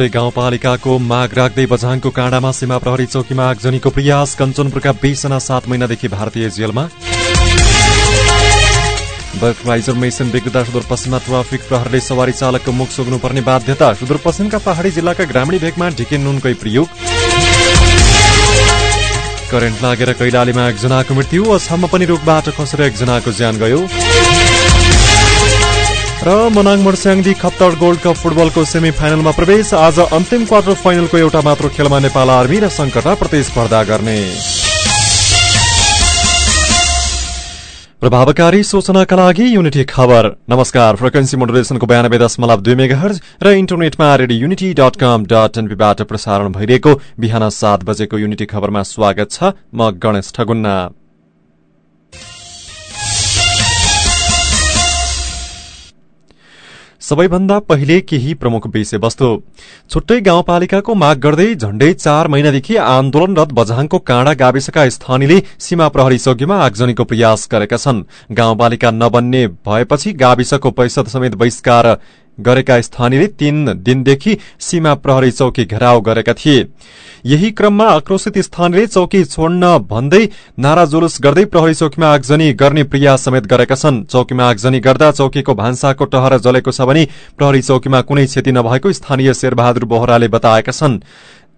छुट्टै गाउँपालिकाको माग राख्दै बझाङको काँडामा सीमा प्रहरी चौकीमा आगजनीको प्रयास कञ्चनपुरका बीसजना सात महिनादेखि भारतीय जेलमा। बर्फराइजर सुदूरपश्चिममा ट्राफिक प्रहरले सवारी चालकको मुख सोग्नुपर्ने बाध्यता सुदूरपश्चिमका पहाड़ी जिल्लाका ग्रामीण भेगमा ढिके नुनकै प्रयोग। करेन्ट लागेर कैलालीमा एकजनाको मृत्यु अछाममा पनि रोगबाट खसेर एकजनाको ज्यान गयो। र मनाङ मर्स्याङदी खप्तड गोल्ड कप फुटबलको सेमी फाइनलमा प्रवेश। आज अन्तिम क्वार्टर फाइनलको एउटा मात्र खेलमा नेपाल आर्मी र संकटा प्रतिस्पर्धा गर्ने। प्रभावकारी सूचनाका लागि युनिटी खबर। नमस्कार फ्रिक्वेन्सी मोडुलेसनको बयानब्बे दशमलव दुई मेगा हर्ज र इन्टरनेटमा radio unity dot com dot एनपीबाट प्रसारण भइरहेको बिहान सात बजेको युनिटी खबरमा स्वागत छ म गणेश ठगुन्ना। सबैभन्दा पहिले केही प्रमुख विषयवस्तु। छुट्टै गाउँपालिकाको माग गर्दै झण्डै चार महिनादेखि आन्दोलनरत बझाङको काँडा गाविसका स्थानीयले सीमा प्रहरी चौकीमा आगजनीको प्रयास गरेका छन्। गाउँपालिका नबन्ने भएपछि गाविसको पैसा समेत बहिष्कार गरेका स्थानीयले तीन दिनदेखि सीमा प्रहरी चौकी घेराउ गरेका थिए। यही क्रममा आक्रोशित स्थानीयले चौकी छोड्न भन्दै नारा जुलुस गर्दै प्रहरी चौकीमा आगजनी गर्ने प्रयास समेत गरेका छन्। चौकीमा आगजनी गर्दा चौकीको भान्साको टहर जलेको छ भने प्रहरी चौकीमा कुनै क्षति नभएको स्थानीय शेरबहादुर बोहराले बताएका छन्।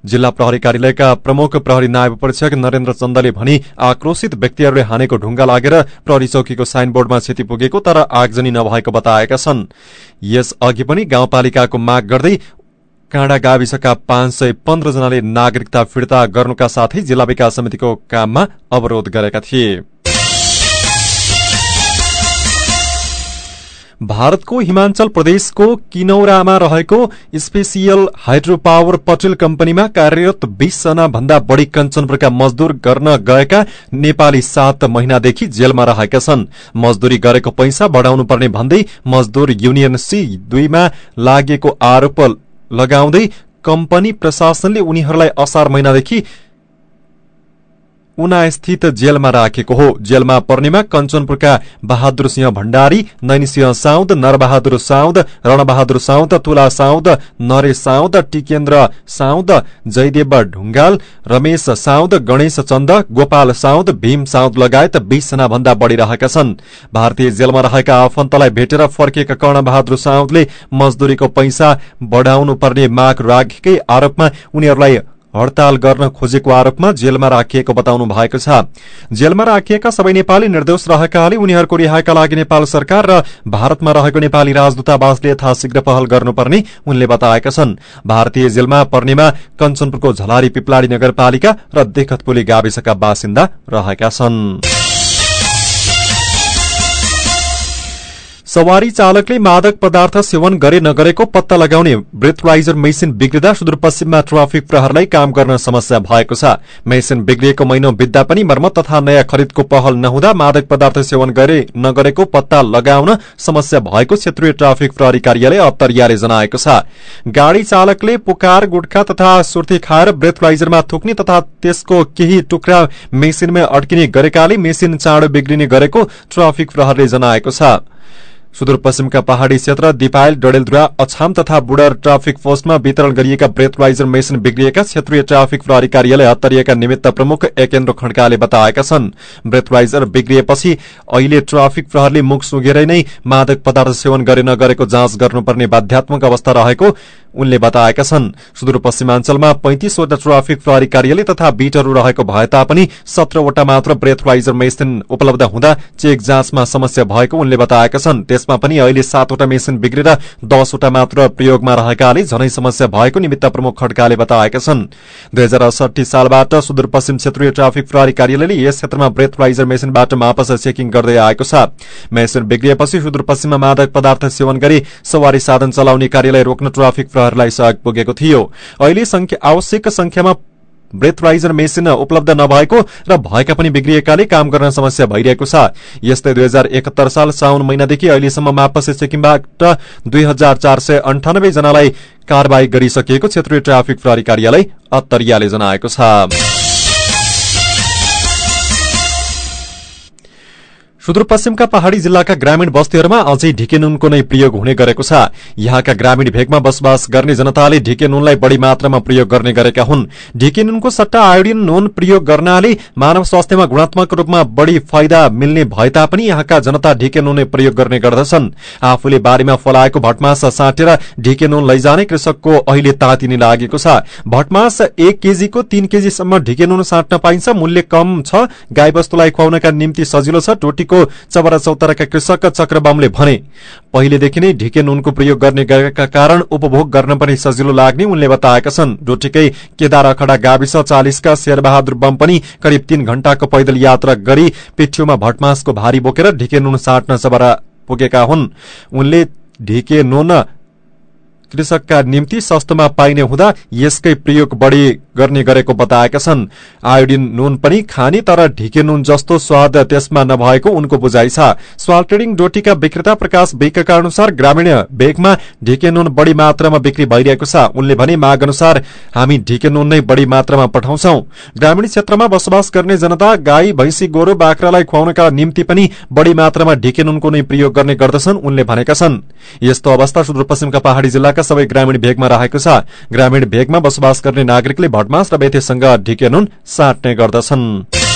जिल्ला प्रहरी कार्यालयका प्रमुख प्रहरी नायब परीक्षक नरेन्द्र चन्दले भनी आक्रोशित व्यक्तिहरूले हानेको ढुङ्गा लागेर प्रहरी चौकीको साइनबोर्डमा क्षति पुगेको तर आगजनी नभएको बताएका छन्। यस अघि पनि गाउँपालिकाको माग गर्दै काँडा गाविसका पाँच सय पन्ध्र जनाले नागरिकता फिर्ता गर्नुका साथै जिल्ला विकास समितिको काममा अवरोध गरेका थिए। भारतको हिमाचल प्रदेशको किनौरामा रहेको स्पेसियल हाइड्रो पावर पटेल कम्पनीमा कार्यरत बीसजना भन्दा बढ़ी कञ्चनपुरका मजदूर गर्न गएका नेपाली सात महिनादेखि जेलमा रहेका छन्। मजदूरी गरेको पैसा बढ़ाउनु पर्ने भन्दै मजदूर युनियन सी दुईमा लागेको आरोप लगाउँदै कम्पनी प्रशासनले उनीहरूलाई असार महिनादेखि उनास्थित जेलमा राखेको हो। जेलमा पर्नेमा कञ्चनपुरका बहादुर सिंह भण्डारी नैनसिंह साउद नरबहादुर साउद रणबहादुर साउद तुला साउद नरेश साउद टिकेन्द्र साउद जयदेव ढुङ्गाल रमेश साउद गणेश चन्द गोपाल साउद भीम साउद लगायत बीसजना भन्दा बढ़ी रहेका छन्। भारतीय जेलमा रहेका आफन्तलाई भेटेर फर्किएका कर्णबहादुर साउदले मजदूरीको पैसा बढ़ाउनु पर्ने माग राखेकै आरोपमा उनीहरूलाई हड़ताल गर्न खोजेको आरोपमा जेलमा राखिएको बताउनु भएको छ। जेलमा राखिएका सबै नेपाली निर्दोष रहेकाले उनीहरूको रिहाईका लागि नेपाल सरकार र भारतमा रहेको नेपाली राजदूतावासले यथाशीघ्र पहल गर्नुपर्ने उनले बताएका छन्। भारतीय जेलमा पर्नेमा कञ्चनपुरको झलारी पिपलाडी नगरपालिका र देखतपुली गाविसका बासिन्दा रहेका छन्। सवारी चालकले मादक पदार्थ सेवन गरे नगरेको पत्ता लगाउने ब्रेथराइजर मेसिन बिग्रिँदा सुदूरपश्चिममा ट्राफिक प्रहरलाई काम गर्न समस्या भएको छ। मेसिन बिग्रिएको महिनौ बित्दा पनि मर्मत तथा नयाँ खरिदको पहल नहुँदा मादक पदार्थ सेवन गरे नगरेको पत्ता लगाउन समस्या भएको क्षेत्रीय ट्राफिक प्रहरी कार्यालय अत्तरियाले जनाएको छ। गाड़ी चालकले पुकार गुटखा तथा सुर्ती खाएर ब्रेथराइजरमा थुक्ने तथा त्यसको केही टुक्रा मेसिनमै अड्किने गरेकाले मेसिन चाँडो बिग्रिने गरेको ट्राफिक प्रहरले जनाएको छ। सुदूरपश्चिमका पहाड़ी क्षेत्र दिपायल डडेलधुरा अछाम तथा बुडर ट्राफिक पोस्टमा वितरण गरिएका ब्रेथवाइजर मेसिन बिग्रिएका क्षेत्रीय ट्राफिक प्रहरी कार्यालय हत्तरिएका निमित्त प्रमुख एकेन्द्र खड्काले बताएका छन्। ब्रेथवाइजर बिग्रिएपछि अहिले ट्राफिक प्रहरले मुख सुगेरै नै मादक पदार्थ सेवन गरे नगरेको जाँच गर्नुपर्ने बाध्यात्मक अवस्था रहेको उनले बताएका छन्। सुदूरपश्चिमाञ्चलमा पैंतिसवटा ट्राफिक प्रहरी कार्यालय तथा बीटहरू रहेको भए तापनि सत्रवटा मात्र ब्रेथवाइजर मेसिन उपलब्ध हुँदा चेक जाँचमा समस्या भएको उनले बताएका छन्। त्यसमा पनि अहिले सातवटा मेसिन बिग्रेर दसवटा मात्र प्रयोगमा रहेकाले झनै समस्या भएको निमित्त प्रमुख खड्काले बताएका छन्। दुई हजार अडसठी सालबाट सुदूरपश्चिम क्षेत्रीय ट्राफिक प्रहरी कार्यालयले यस क्षेत्रमा ब्रेथवाइजर मेसिनबाट मापस चेकिङ गर्दै आएको छ। मेसिन बिग्रिएपछि सुदूरपश्चिममा मादक पदार्थ सेवन गरी सवारी साधन चलाउने कार्यालय रोक्न ट्राफिक प्रहरलाई सहयोग पुगेको थियो। अहिले आवश्यक संख्यामा ब्रेथराइजर मेसिन उपलब्ध नभएको र भएका पनि बिग्रिएकाले काम गर्न समस्या भइरहेको छ। यस्तै दुई हजार एकहत्तर साल साउन महिनादेखि अहिलेसम्म मापसे सिक्किमबाट दुई हजार चार सय अन्ठानब्बे जनालाई कार्यवाही गरिसकिएको क्षेत्रीय ट्राफिक प्रहरी कार्यालय अत्तरियाले जनाएको छ। सुदूरपश्चिमका पहाड़ी जिल्लाका ग्रामीण बस्तीहरूमा अझै ढिके नुनको नै प्रयोग हुने गरेको छ। यहाँका ग्रामीण भेगमा बसोबास गर्ने जनताले ढिके नुनलाई बढ़ी मात्रामा प्रयोग गर्ने गरेका हुन्। ढिके नुनको सट्टा आयोडिन नुन प्रयोग गर्नाले मानव स्वास्थ्यमा गुणात्मक रूपमा बढ़ी फाइदा मिल्ने भए तापनि यहाँका जनता ढिके नुन नै प्रयोग गर्ने गर्दछन्। आफूले बारीमा फलाएको भटमास साटेर ढिके नुन लैजाने कृषकको अहिले तातिनी लागेको छ। भटमास एक केजीको तीन केजीसम्म ढिके नुन साट्न पाइन्छ। मूल्य कम छ। गाईवस्तुलाई खुवाउनका निम्ति सजिलो छ। टोटी चबरा चौताराका कृषक चक्रबामले भने पहिलेदेखि नै ढिके नुनको प्रयोग गर्ने गरेका कारण उपभोग गर्न पनि सजिलो लाग्ने उनले बताएका छन्। डोटीकै केदार अखडा गाविस चालिसका शेरबहादुर बम पनि करिब तीन घण्टाको पैदल यात्रा गरी पिठ्यूमा भटमासको भारी बोकेर ढिके नुन साट्न चबरा पुगेका हुन्। उनले ढिके नुन कृषकका निम्ति सस्तोमा पाइने हुँदा यसकै प्रयोग बढ़ी गर्ने गरेको बताएका छन्। आयोडिन नुन पनि खाने तर ढिके नुन जस्तो स्वाद त्यसमा नभएको उनको बुझाइ छ। स्वाल ट्रेडिङ डोटीका विक्रेता प्रकाश बेकका अनुसार ग्रामीण बेगमा ढिके नुन बढ़ी मात्रामा बिक्री भइरहेको छ। उनले भने माग अनुसार हामी ढिके नुन नै बढ़ी मात्रामा पठाउँछौ। ग्रामीण क्षेत्रमा बसोबास गर्ने जनता गाई भैंसी गोरु बाख्रालाई खुवाउनका निम्ति पनि बढ़ी मात्रामा ढिके नुनको नै प्रयोग गर्ने गर्दछन् उनले भनेका छन्। यस्तो अवस्था सुदूरपश्चिमका पहाड़ी जिल्लाका सबै ग्रामीण भेगमा रहेको छ। ग्रामीण भेगमा बसोबास गर्ने नागरिकले भटमास र बेथेसँग ढिके नुन साट्ने गर्दछन्।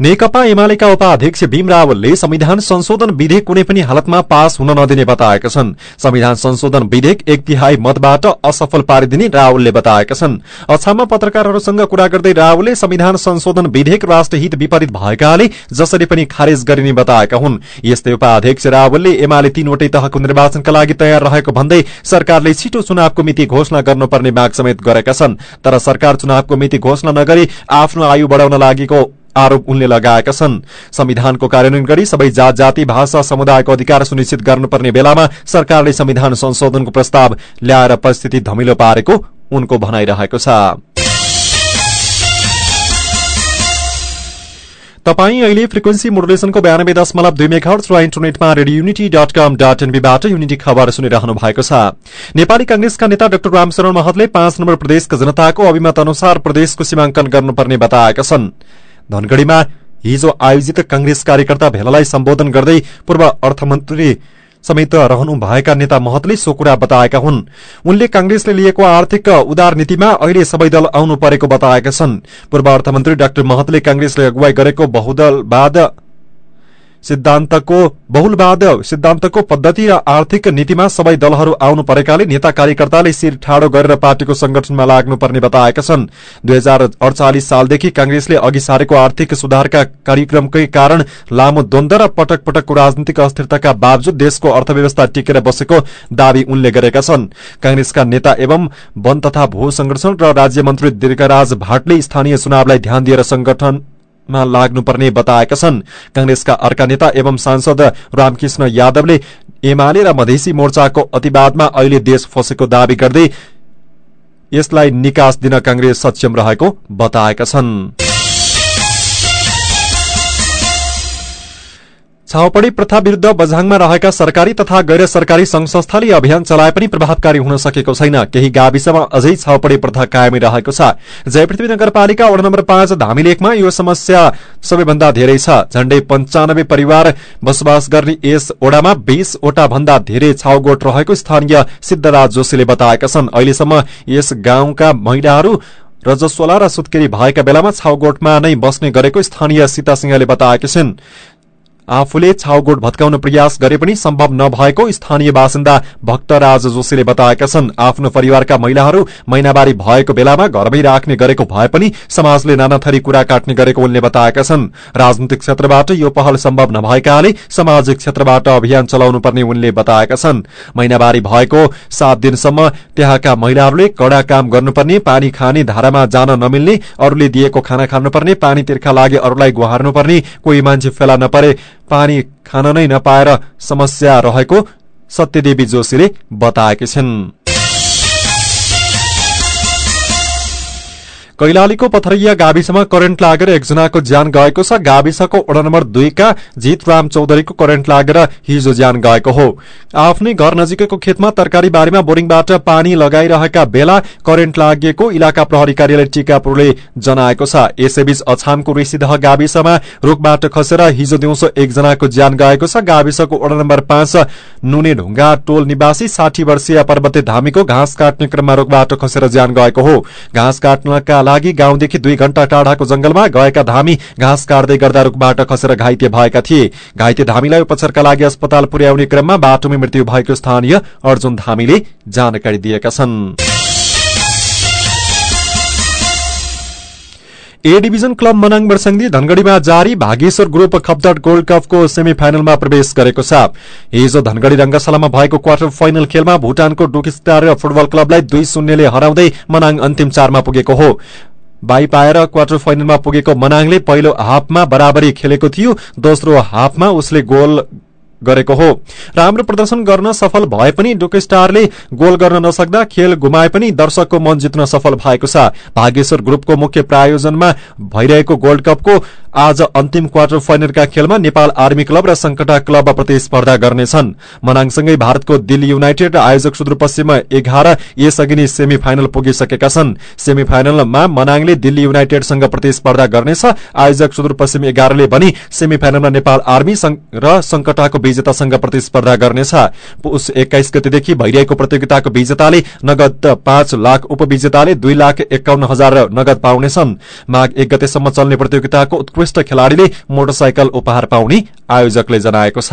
नेकपा एमालेका उपाध्यक्ष भीम रावलले संविधान संशोधन विधेयक कुनै पनि हालतमा पास हुन नदिने बताएका छन्। संविधान संशोधन विधेयक एक तिहाई मतबाट असफल पारिदिने रावलले बताएका छन्। अछाममा पत्रकारहरूसँग कुरा गर्दै रावलले संविधान संशोधन विधेयक राष्ट्रहित विपरीत भएकाले जसरी पनि खारेज गरिने बताएका हुन्। यस्तै उपाध्यक्ष रावलले एमाले तीनवटै तहको निर्वाचनका लागि तयार रहेको भन्दै सरकारले छिटो चुनावको मिति घोषणा गर्नुपर्ने माग समेत गरेका छन्। तर सरकार चुनावको मिति घोषणा नगरी आफ्नो आयु बढ़ाउन लागेको आरोप उनले लगाएका छन्। संविधानको कार्यान्वयन गरी सबै जात जाति भाषा समुदायको अधिकार सुनिश्चित गर्नुपर्ने बेलामा सरकारले संविधान संशोधनको प्रस्ताव ल्याएर परिस्थिति धमिलो पारेको उनको भनाइरहेको छ। तपाई अहिले फ्रिक्वेन्सी मोडुलेसनको बयानब्बे दशमलव दुई मेघर्स र इन्टरनेटमा radio unity dot com dot एनबीबाट unity खबर सुनिरहनु भएको छ। नेपाली कंग्रेसका नेता डाक्टर रामशरण महतले पाँच नम्बर प्रदेशका जनताको अभिमत अनुसार प्रदेशको सीमाङ्कन गर्नुपर्ने बताएका छन्। धनगढ़ीमा हिजो आयोजित कंग्रेस कार्यकर्ता भेलालाई सम्बोधन गर्दै पूर्व अर्थमन्त्री समेत रहनुभएका नेता महतले सो कुरा बताएका हुन्। उनले कांग्रेसले लिएको आर्थिक उदार नीतिमा अहिले सबै दल आउनु परेको बताएका छन्। पूर्व अर्थमन्त्री डाक्टर महतले कांग्रेसले अगुवाई गरेको बहुदलवाद सिद्धान्तको बहुलवाद सिद्धान्तको पद्धति र आर्थिक नीतिमा सबै दलहरू आउनु परेकाले नेता कार्यकर्ताले शिर ठाडो गरेर पार्टीको संगठनमा लाग्नुपर्ने बताएका छन्। दुई हजार अडचालिस सालदेखि कांग्रेसले अघि सारेको आर्थिक सुधारका कार्यक्रमकै कारण लामो द्वन्द र पटक पटकको राजनीतिक अस्थिरताका बावजुद देशको अर्थव्यवस्था टिकेर बसेको दावी उनले गरेका छन्। कांग्रेसका नेता एवं वन तथा भू संरक्षण र राज्य मन्त्री दीर्घराज भाटले स्थानीय चुनावलाई ध्यान दिएर संगठन मा लाग्नुपर्ने बताएका छन्। कंग्रेसका अर्का नेता एवं सांसद रामकृष्ण यादवले एमाले र मधेसी मोर्चाको अतिवादमा अहिले देश फसेको दावी गर्दै यसलाई निकास दिन कांग्रेस सक्षम रहेको बताएका छन्। छाउपडी प्रथा विरूद्ध बझाङमा रहेका सरकारी तथा गैर सरकारी संघ संस्थाले अभियान चलाए पनि प्रभावकारी हुन सकेको छैन। केही गाविसमा अझै छाउपडी प्रथा कायमै रहेको छ। जयपृथ्वी नगरपालिका वडा नम्बर पाँच धामीलेखमा यो समस्या सबैभन्दा धेरै छ। झण्डै पञ्चानब्बे परिवार बसोबास गर्ने यस ओडामा बीसवटा भन्दा धेरै छाउगोठ रहेको स्थानीय सिद्धराज जोशीले बताएका छन्। अहिलेसम्म यस गाउँका महिलाहरू रजस्वला र सुत्केरी भएका बेलामा छाउगोठमा नै बस्ने गरेको स्थानीय सीता सिंहले बताएकी छिन्। आफूले छाउगोठ भत्काउन प्रयास गरे पनि सम्भव नभएको स्थानीय बासिन्दा भक्तराज जोशीले बताएका छन्। आफ्नो परिवारका महिलाहरू महिनावारी भएको बेलामा घरमै राख्ने गरेको भए पनि समाजले नाना थरी कुरा काट्ने गरेको उनले बताएका छन्। राजनीतिक क्षेत्रबाट यो पहल सम्भव नभएकाले सामाजिक क्षेत्रबाट अभियान चलाउनु पर्ने उनले बताएका छन्। महिनावारी भएको सात दिनसम्म त्यहाँका महिलाहरूले कड़ा काम गर्नुपर्ने पानी खाने धारामा जान नमिल्ने अरूले दिएको खाना खानुपर्ने पानी तिर्खा लागि अरूलाई गुहार्नुपर्ने कोही मान्छे फेला नपरे पानी खान नै नपाएर समस्या रहेको सत्यदेवी जोशीले बताएकी छिन्। कैलालीको पथरिया गाविसमा करेन्ट लागेर एकजनाको ज्यान गएको छ। गाविसको वडा नम्बर दुईका जितराम चौधरीको करेन्ट लागेर हिजो ज्यान गएको हो। आफ्नै घर नजिकैको खेतमा तरकारी बारीमा बोरिङबाट पानी लगाइरहेका बेला करेन्ट लागेको इलाका प्रहरी कार्यालय टिकापुरले जनाएको छ। यसैबीच अछामको ऋषिदह गाविसमा रूखबाट खसेर हिजो दिउँसो एकजनाको ज्यान गएको छ। गाविसको वडा नम्बर पाँच नुने ढुङ्गा टोल निवासी साठी वर्षीय पर्वते धामीको घाँस काट्ने क्रममा रूखबाट खसेर ज्यान गएको हो। घाँस काट्नका लागि गाउँदेखि दुई घण्टा टाढाको जंगलमा गएका धामी घाँस काट्दै गर्दा रूखबाट खसेर घाइते भएका थिए। घाइते धामीलाई उपचारका लागि अस्पताल पुर्याउने क्रममा बाटोमै मृत्यु भएको स्थानीय अर्जुन धामीले जानकारी दिएका छन्। A division club Manang Marsyangdi धनगढ़ीमा जारी भागेश्वर ग्रुप खप्दट गोल्ड कपको सेमी फाइनलमा प्रवेश गरेको छ हिजो धनगढ़ी रंगशालामा भएको क्वार्टर फाइनल खेलमा भूटानको डुकिस्टार फुटबल क्लबलाई दुई शून्यले हराउँदै मनाङ अन्तिम चारमा पुगेको हो बाई पाएर क्वार्टर फाइनलमा पुगेको मनाङले पहिलो हाफमा बराबरी खेलेको थियो दोस्रो हाफमा उसले गोल गरेको हो। राम्रो प्रदर्शन गर्न सफल भए पनि डुकेस्टारले गोल गर्न नसक्दा खेल गुमाए पनि दर्शकको मन जित्न सफल भएको छ। भागेश्वर ग्रुपको मुख्य प्रायोजनमा भइरहेको गोल्ड कपको आज अन्तिम क्वार्टर फाइनलका खेलमा नेपाल आर्मी क्लब र संकटा क्लब प्रतिस्पर्धा गर्नेछन्। मनाङसँगै भारतको दिल्ली युनाइटेड आयोजक सुदूरपश्चिम एघार यसअघि नै सेमी फाइनल पुगिसकेका छन्। सेमी फाइनलमा मनाङले दिल्ली युनाइटेडसँग प्रतिस्पर्धा गर्नेछ। आयोजक सुदूरपश्चिम एघारले पनि सेमी फाइनलमा नेपाल आर्मी र संकटाको विजेतासँग प्रतिस्पर्धा गर्नेछ। पुष एक्काइस गतेदेखि भइरहेको प्रतियोगिताको विजेताले नगद पाँच लाख उपविजेताले दुई लाख एकाउन्न हजार नगद पाउनेछन्। माघ एक गतेसम्म चल्ने प्रतियोगिताको उत्कृष्ट खेलाड़ीले मोटरसाइकल उपहार पाउने आयोजकले जनाएको छ।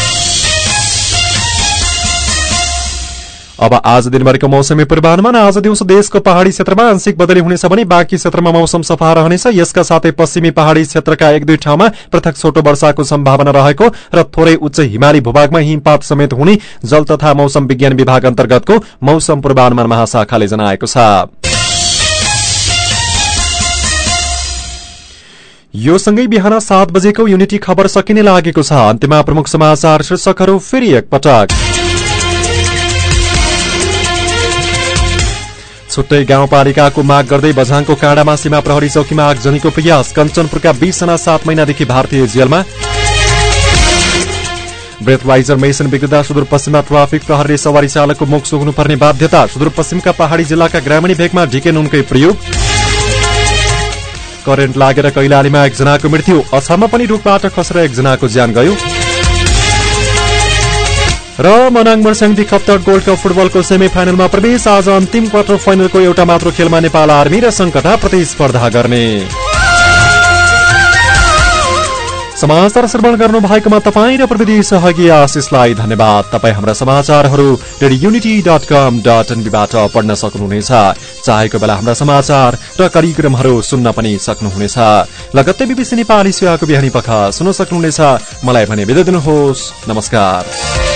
अब आज दिनभरिको मौसमी पूर्वानुमान आज दिउँसो देशको पहाड़ी क्षेत्रमा आंशिक बदली हुनेछ भने बाँकी क्षेत्रमा मौसम सफा रहनेछ। यसका साथै पश्चिमी पहाड़ी क्षेत्रका एक दुई ठाउँमा पृथक छोटो वर्षाको सम्भावना रहेको र थोरै उच्च हिमाली भूभागमा हिमपात समेत हुने जल तथा मौसम विज्ञान विभाग अन्तर्गतको मौसम पूर्वानुमान महाशाखाले जनाएको छ। यो सँगै बिहान सात बजेको युनिटी खबर सकिने लागेको छ। अन्त्यमा प्रमुख समाचार शीर्षकहरू फेरि एकपटक। छुट्टै गाउँपालिकाको माग गर्दै बझाङको काँडामा सीमा प्रहरी चौकीमा आगजनीको प्रयास कञ्चनपुरका बीसजना सात महिनादेखि भारतीय जेलमा। ब्रेथवाइजर मेसन बिग्रदा सुदूरपश्चिममा ट्राफिक प्रहरीले सवारी चालकको मुख सुग्नुपर्ने बाध्यता। सुदूरपश्चिमका पहाड़ी जिल्लाका ग्रामीण भेगमा ढिके नुनकै प्रयोग। करेन्ट लागेर कैलालीमा एकजनाको मृत्यु। अछाममा पनि रूखबाट खसेर एकजनाको ज्यान गयो। र मनाङ मर्स्याङदी खप्तड गोल्ड कप फुटबलको सेमी फाइनलमा प्रवेश आज अन्तिम क्वार्टर फाइनलको एउटा मात्र खेलमा नेपाल आर्मी र संकटा प्रतिस्पर्धा गर्ने। समाचार श्रवण गर्नु भएकोमा तपाईँ र प्रविधि सहयोगी आशिषलाई धन्यवाद। तपाईँ हाम्रा समाचारहरू radio unity dot com dot एनबीबाट पढ्न सक्नुहुनेछ। चाहेको बेला हाम्रा समाचार र कार्यक्रमहरू सुन्न पनि सक्नुहुनेछ। लगत्तै बिबिसी नेपाली सेवाको बिहानी पख सुन्न सक्नुहुनेछ। मलाई भने बिदा दिनुहोस्। नमस्कार।